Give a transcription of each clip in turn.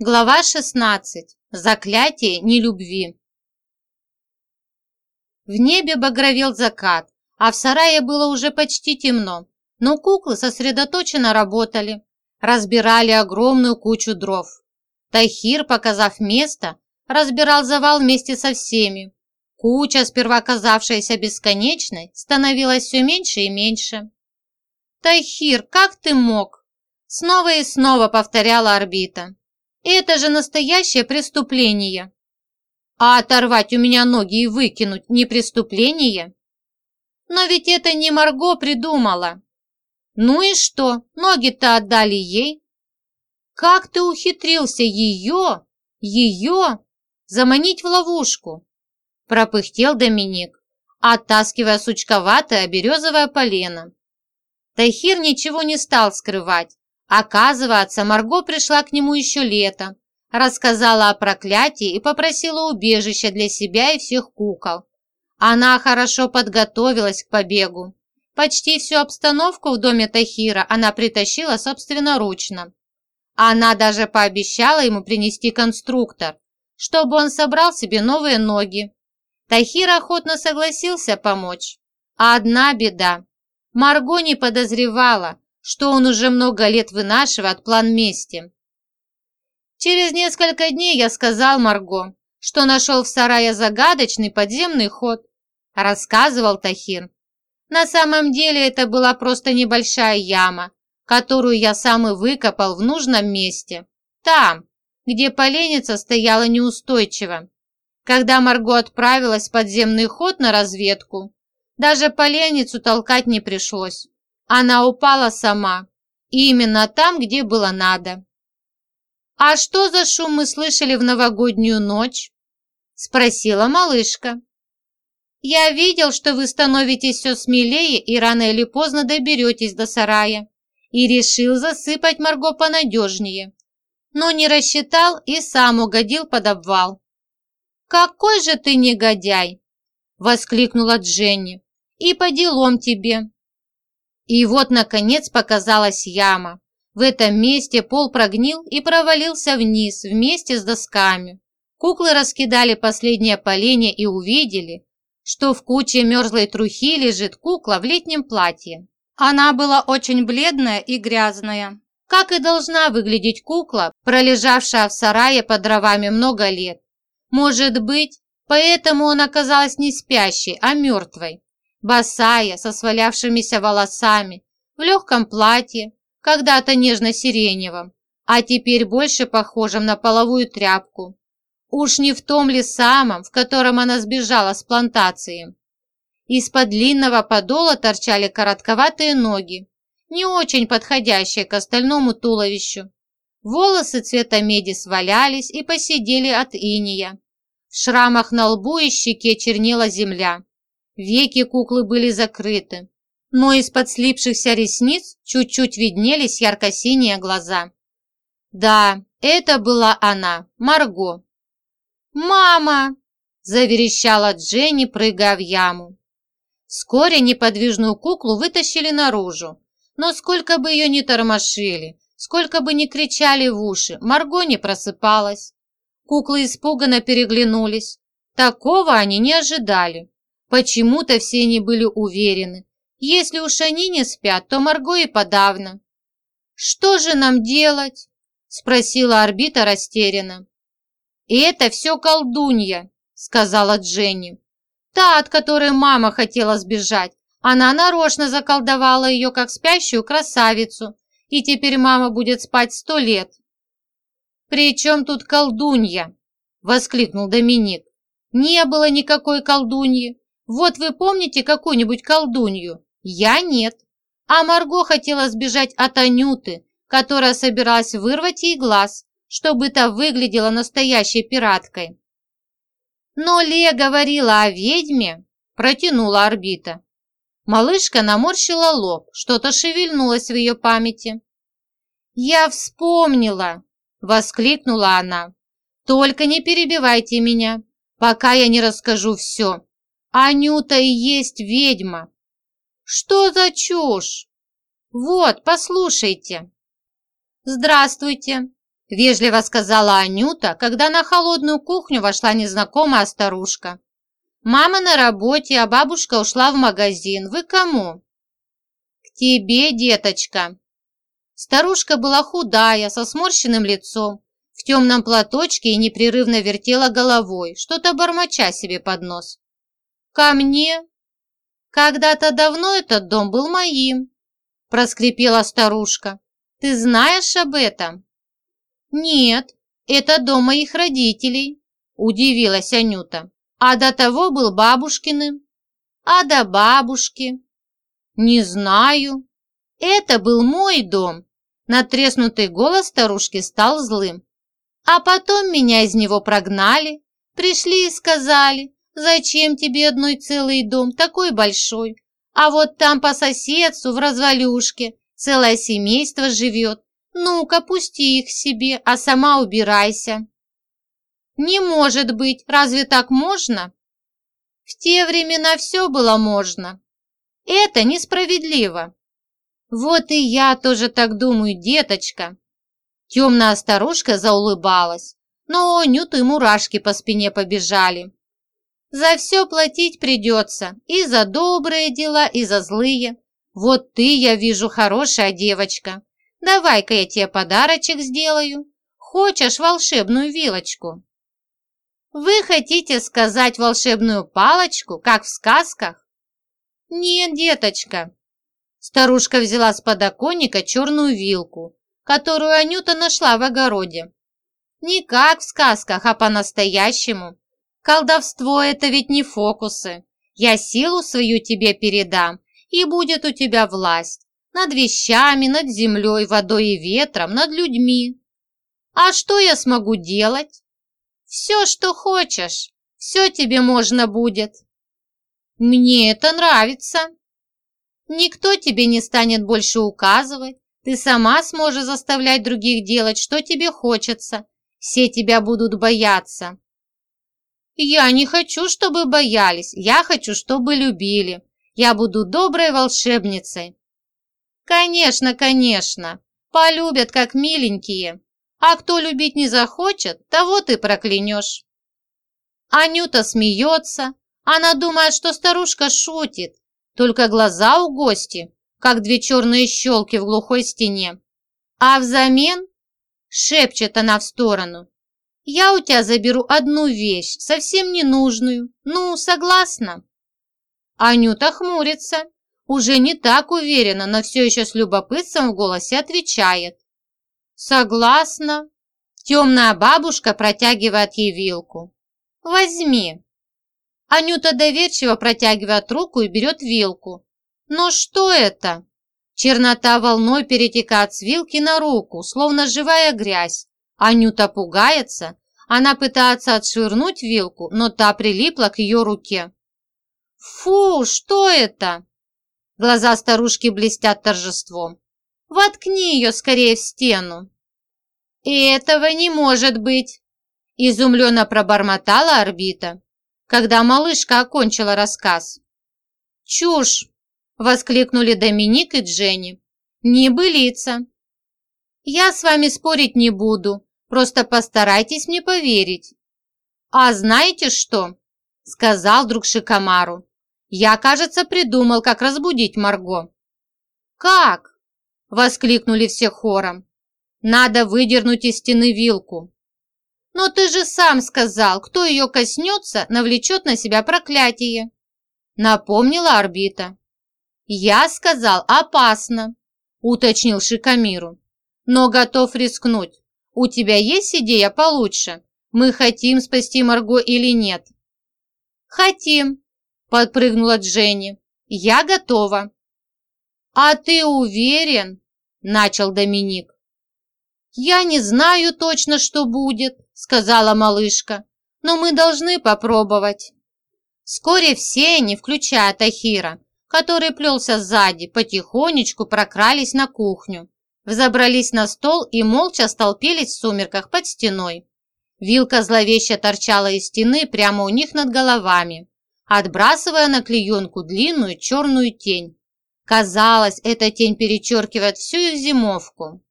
Глава 16. Заклятие нелюбви. В небе багровел закат, а в сарае было уже почти темно, но куклы сосредоточенно работали, разбирали огромную кучу дров. Тахир, показав место, разбирал завал вместе со всеми. Куча, сперва казавшаяся бесконечной, становилась все меньше и меньше. «Тахир, как ты мог?» Снова и снова повторяла орбита. Это же настоящее преступление. А оторвать у меня ноги и выкинуть не преступление? Но ведь это не Марго придумала. Ну и что, ноги-то отдали ей? Как ты ухитрился ее, ее, заманить в ловушку? Пропыхтел Доминик, оттаскивая сучковатое березовое полено. Тайхир ничего не стал скрывать, Оказывается, Марго пришла к нему еще летом, рассказала о проклятии и попросила убежища для себя и всех кукол. Она хорошо подготовилась к побегу. Почти всю обстановку в доме Тахира она притащила собственноручно. Она даже пообещала ему принести конструктор, чтобы он собрал себе новые ноги. Тахир охотно согласился помочь. А одна беда. Марго не подозревала, что он уже много лет вынашивает план мести. Через несколько дней я сказал Марго, что нашел в сарае загадочный подземный ход, рассказывал Тахир. На самом деле это была просто небольшая яма, которую я сам и выкопал в нужном месте, там, где поленница стояла неустойчиво. Когда Марго отправилась в подземный ход на разведку, даже поленницу толкать не пришлось. Она упала сама, именно там, где было надо. «А что за шум мы слышали в новогоднюю ночь?» – спросила малышка. «Я видел, что вы становитесь все смелее и рано или поздно доберетесь до сарая, и решил засыпать Марго понадежнее, но не рассчитал и сам угодил под обвал». «Какой же ты негодяй!» – воскликнула Дженни. «И по делам тебе. И вот, наконец, показалась яма. В этом месте пол прогнил и провалился вниз вместе с досками. Куклы раскидали последнее поленье и увидели, что в куче мерзлой трухи лежит кукла в летнем платье. Она была очень бледная и грязная, как и должна выглядеть кукла, пролежавшая в сарае под дровами много лет. Может быть, поэтому она оказалась не спящей, а мертвой босая, со свалявшимися волосами, в легком платье, когда-то нежно-сиреневом, а теперь больше похожем на половую тряпку. Уж не в том ли самом, в котором она сбежала с плантации. Из-под длинного подола торчали коротковатые ноги, не очень подходящие к остальному туловищу. Волосы цвета меди свалялись и посидели от иния. В шрамах на лбу и щеке чернела земля. Веки куклы были закрыты, но из-под слипшихся ресниц чуть-чуть виднелись ярко-синие глаза. Да, это была она, Марго. «Мама!» – заверещала Дженни, прыгая в яму. Вскоре неподвижную куклу вытащили наружу, но сколько бы ее ни тормошили, сколько бы ни кричали в уши, Марго не просыпалась. Куклы испуганно переглянулись. Такого они не ожидали. Почему-то все они были уверены, если уж они не спят, то Марго и подавно. «Что же нам делать?» – спросила орбита растерянно. «Это все колдунья», – сказала Дженни. «Та, от которой мама хотела сбежать. Она нарочно заколдовала ее, как спящую красавицу, и теперь мама будет спать сто лет». «При чем тут колдунья?» – воскликнул Доминик. «Не было никакой колдуньи. Вот вы помните какую-нибудь колдунью? Я нет. А Марго хотела сбежать от Анюты, которая собиралась вырвать ей глаз, чтобы та выглядела настоящей пираткой. Но Лея говорила о ведьме, протянула орбита. Малышка наморщила лоб, что-то шевельнулось в ее памяти. «Я вспомнила!» – воскликнула она. «Только не перебивайте меня, пока я не расскажу все. Анюта и есть ведьма. Что за чушь? Вот, послушайте. Здравствуйте, Вежливо сказала Анюта, когда на холодную кухню вошла незнакомая старушка. Мама на работе, а бабушка ушла в магазин. Вы кому? К тебе, деточка. Старушка была худая, со сморщенным лицом, в темном платочке и непрерывно вертела головой, что-то бормоча себе под нос. «Ко мне?» «Когда-то давно этот дом был моим», – проскрипела старушка. «Ты знаешь об этом?» «Нет, это дом моих родителей», – удивилась Анюта. «А до того был бабушкиным». «А до бабушки?» «Не знаю». «Это был мой дом». Натреснутый голос старушки стал злым. «А потом меня из него прогнали, пришли и сказали, зачем тебе одной целый дом, такой большой, а вот там по соседству в развалюшке целое семейство живет, ну-ка, пусти их себе, а сама убирайся. Не может быть, разве так можно? В те времена все было можно. Это несправедливо. Вот и я тоже так думаю, деточка. Темная старушка заулыбалась, но Нюту и мурашки по спине побежали. За все платить придется, и за добрые дела, и за злые. Вот ты, я вижу, хорошая девочка. Давай-ка я тебе подарочек сделаю. Хочешь волшебную вилочку? Вы хотите сказать волшебную палочку, как в сказках? Нет, деточка. Старушка взяла с подоконника черную вилку, которую Анюта нашла в огороде. Не как в сказках, а по-настоящему. Колдовство – это ведь не фокусы. Я силу свою тебе передам, и будет у тебя власть над вещами, над землей, водой и ветром, над людьми. А что я смогу делать? Все, что хочешь, все тебе можно будет. Мне это нравится. Никто тебе не станет больше указывать, ты сама сможешь заставлять других делать, что тебе хочется. Все тебя будут бояться. Я не хочу, чтобы боялись, я хочу, чтобы любили. Я буду доброй волшебницей. Конечно, конечно, полюбят как миленькие. А кто любить не захочет, того ты проклянешь. Анюта смеется. Она думает, что старушка шутит. Только глаза у гости, как две черные щелки в глухой стене. А взамен, шепчет она в сторону, я у тебя заберу одну вещь, совсем ненужную. Ну, согласна? Анюта хмурится уже не так уверенно, но все еще с любопытством в голосе отвечает. «Согласна». Темная бабушка протягивает ей вилку. «Возьми». Анюта доверчиво протягивает руку и берет вилку. «Но что это?» Чернота волной перетекает с вилки на руку, словно живая грязь. Анюта пугается. Она пытается отшвырнуть вилку, но та прилипла к ее руке. «Фу, что это?» Глаза старушки блестят торжеством. Воткни ее скорее в стену. Этого не может быть, изумленно пробормотала орбита, когда малышка окончила рассказ. Чушь! Воскликнули Доминик и Дженни. Небылица. Я с вами спорить не буду, просто постарайтесь мне поверить. А знаете что? Сказал друг Шикомару. Я, кажется, придумал, как разбудить Марго». «Как?» – воскликнули все хором. «Надо выдернуть из стены вилку». «Но ты же сам сказал, кто ее коснется, навлечет на себя проклятие», – напомнила орбита. «Я сказал, опасно», – уточнил Шикамиру. «Но готов рискнуть. У тебя есть идея получше? Мы хотим спасти Марго или нет?» «Хотим», подпрыгнула Дженни. «Я готова». «А ты уверен?» – начал Доминик. «Я не знаю точно, что будет», – сказала малышка, «но мы должны попробовать». Вскоре все они, включая Тахира, который плелся сзади, потихонечку прокрались на кухню, взобрались на стол и молча столпились в сумерках под стеной. Вилка зловеще торчала из стены прямо у них над головами отбрасывая на клеенку длинную черную тень. Казалось, эта тень перечеркивает всю их зимовку.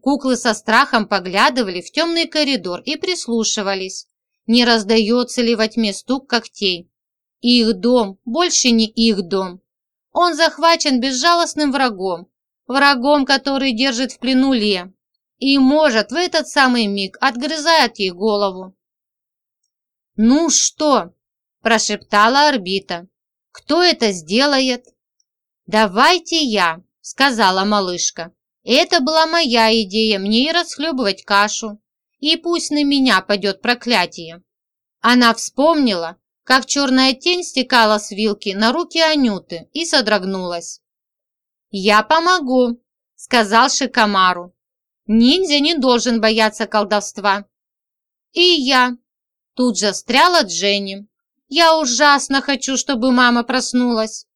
Куклы со страхом поглядывали в темный коридор и прислушивались, не раздается ли во тьме стук когтей. Их дом больше не их дом. Он захвачен безжалостным врагом, врагом, который держит в плену Ле, и, может, в этот самый миг отгрызает ей голову. «Ну что?» – прошептала орбита. «Кто это сделает?» «Давайте я», – сказала малышка. «Это была моя идея, мне и расхлебывать кашу. И пусть на меня пойдет проклятие». Она вспомнила, как черная тень стекала с вилки на руки Анюты и содрогнулась. «Я помогу», – сказал Шикамару. «Ниндзя не должен бояться колдовства». «И я», – тут же встряла Дженни. «Я ужасно хочу, чтобы мама проснулась».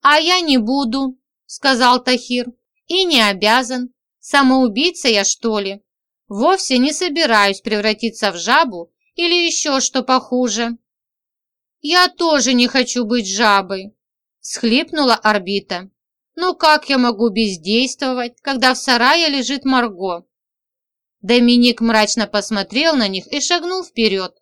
«А я не буду», – сказал Тахир. «И не обязан. Самоубийца я, что ли? Вовсе не собираюсь превратиться в жабу или еще что похуже». «Я тоже не хочу быть жабой», – схлипнула орбита. «Но как я могу бездействовать, когда в сарае лежит Марго?» Доминик мрачно посмотрел на них и шагнул вперед.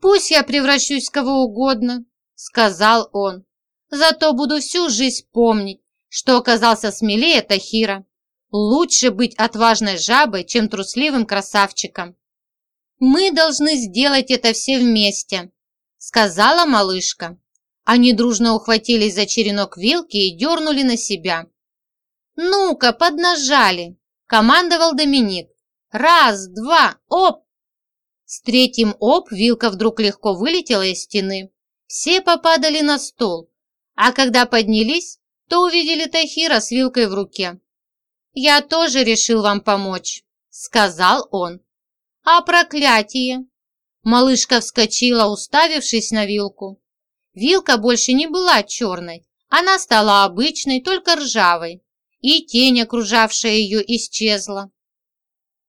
«Пусть я превращусь в кого угодно», – сказал он. «Зато буду всю жизнь помнить, что оказался смелее Тахира. Лучше быть отважной жабой, чем трусливым красавчиком». «Мы должны сделать это все вместе», сказала малышка. Они дружно ухватились за черенок вилки и дернули на себя. «Ну-ка, поднажали!» – командовал Доминик. «Раз, два, оп!» С третьим оп вилка вдруг легко вылетела из стены. Все попадали на стол, а когда поднялись, то увидели Тахира с вилкой в руке. «Я тоже решил вам помочь», – сказал он. «А проклятие?» Малышка вскочила, уставившись на вилку. Вилка больше не была черной, она стала обычной, только ржавой, и тень, окружавшая ее, исчезла.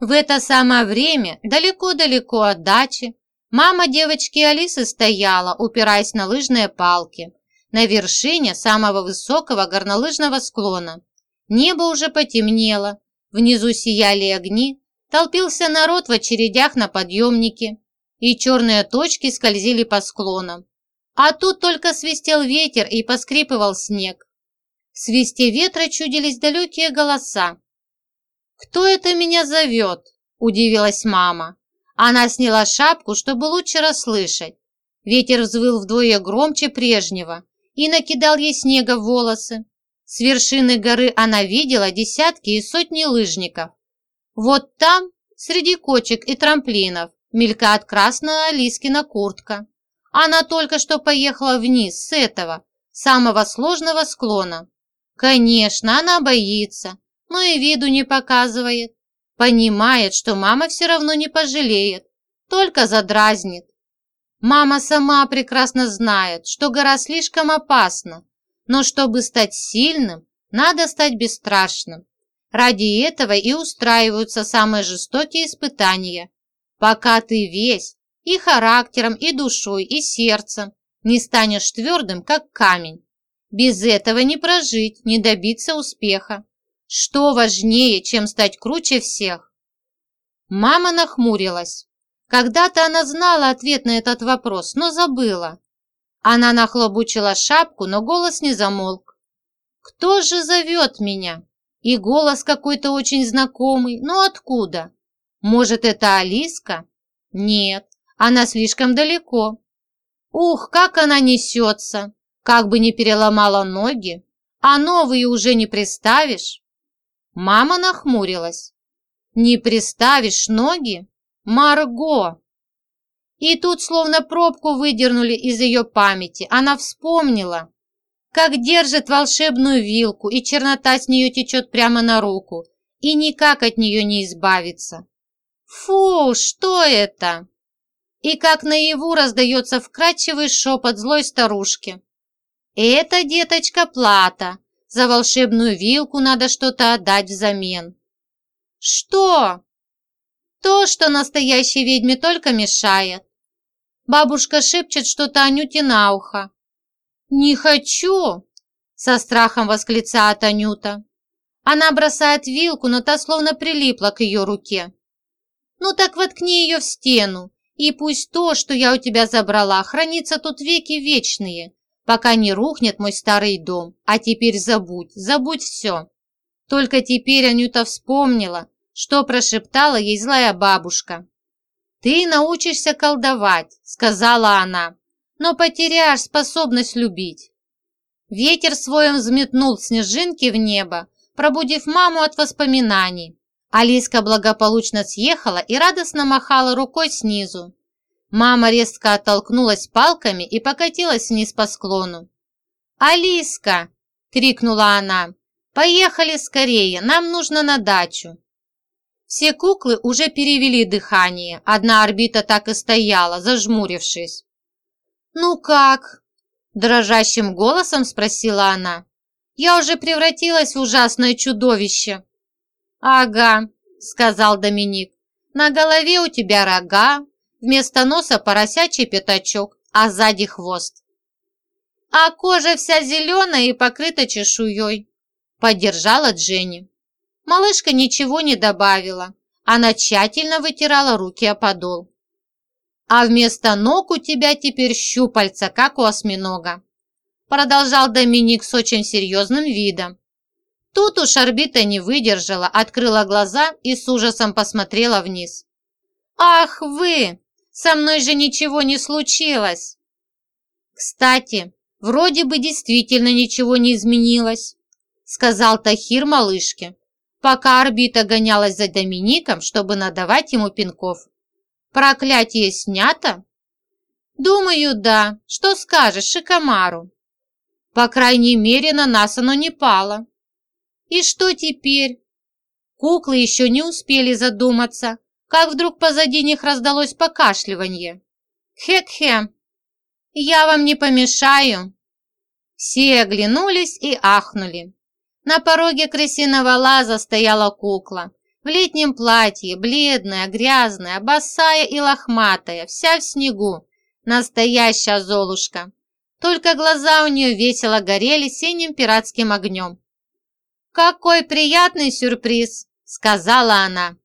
В это самое время, далеко-далеко от дачи, мама девочки Алисы стояла, упираясь на лыжные палки, на вершине самого высокого горнолыжного склона. Небо уже потемнело, внизу сияли огни, толпился народ в очередях на подъемнике, и черные точки скользили по склонам. А тут только свистел ветер и поскрипывал снег. В свисте ветра чудились далекие голоса. «Кто это меня зовет?» – удивилась мама. Она сняла шапку, чтобы лучше расслышать. Ветер взвыл вдвое громче прежнего и накидал ей снега в волосы. С вершины горы она видела десятки и сотни лыжников. Вот там, среди кочек и трамплинов, мелькает красная Алискина куртка. Она только что поехала вниз с этого, самого сложного склона. Конечно, она боится, но и виду не показывает. Понимает, что мама все равно не пожалеет, только задразнит. Мама сама прекрасно знает, что гора слишком опасна, но чтобы стать сильным, надо стать бесстрашным. Ради этого и устраиваются самые жестокие испытания, пока ты весь и характером, и душой, и сердцем не станешь твердым, как камень. Без этого не прожить, не добиться успеха. Что важнее, чем стать круче всех? Мама нахмурилась. Когда-то она знала ответ на этот вопрос, но забыла. Она нахлобучила шапку, но голос не замолк. «Кто же зовет меня?» И голос какой-то очень знакомый, но откуда? Может, это Алиска? Нет, она слишком далеко. Ух, как она несется! Как бы не переломала ноги, а новые уже не приставишь. Мама нахмурилась. Не приставишь ноги? Марго! И тут словно пробку выдернули из ее памяти. Она вспомнила, как держит волшебную вилку, и чернота с нее течет прямо на руку, и никак от нее не избавиться. «Фу, что это?» И как наяву раздается вкрадчивый шепот злой старушки. «Это, деточка, плата. За волшебную вилку надо что-то отдать взамен». «Что?» «То, что настоящей ведьме только мешает». Бабушка шепчет что-то Анюте на ухо. «Не хочу!» – со страхом восклицает Анюта. Она бросает вилку, но та словно прилипла к ее руке. «Ну так воткни ее в стену, и пусть то, что я у тебя забрала, хранится тут веки вечные, пока не рухнет мой старый дом. А теперь забудь, забудь все». Только теперь Анюта вспомнила, что прошептала ей злая бабушка. «Ты научишься колдовать», — сказала она, «но потеряешь способность любить». Ветер своем взметнул снежинки в небо, пробудив маму от воспоминаний. Алиска благополучно съехала и радостно махала рукой снизу. Мама резко оттолкнулась палками и покатилась вниз по склону. «Алиска!» – крикнула она. «Поехали скорее, нам нужно на дачу». Все куклы уже перевели дыхание, одна орбита так и стояла, зажмурившись. «Ну как?» – дрожащим голосом спросила она. «Я уже превратилась в ужасное чудовище». «Ага», – сказал Доминик. «На голове у тебя рога, вместо носа поросячий пятачок, а сзади хвост». «А кожа вся зеленая и покрыта чешуей», – поддержала Дженни. Малышка ничего не добавила. Она тщательно вытирала руки о подол. «А вместо ног у тебя теперь щупальца, как у осьминога», продолжал Доминик с очень серьезным видом. Тут уж орбита не выдержала, открыла глаза и с ужасом посмотрела вниз. «Ах вы! Со мной же ничего не случилось!» «Кстати, вроде бы действительно ничего не изменилось», сказал Тахир малышке пока орбита гонялась за Домиником, чтобы надавать ему пинков. Проклятие снято? Думаю, да. Что скажешь, Шикомару? По крайней мере, на нас оно не пало. И что теперь? Куклы еще не успели задуматься, как вдруг позади них раздалось покашливание. Хе-хе, я вам не помешаю. Все оглянулись и ахнули. На пороге крысиного лаза стояла кукла. В летнем платье, бледная, грязная, босая и лохматая, вся в снегу. Настоящая Золушка. Только глаза у нее весело горели синим пиратским огнем. «Какой приятный сюрприз!» – сказала она.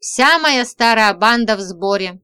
«Вся моя старая банда в сборе.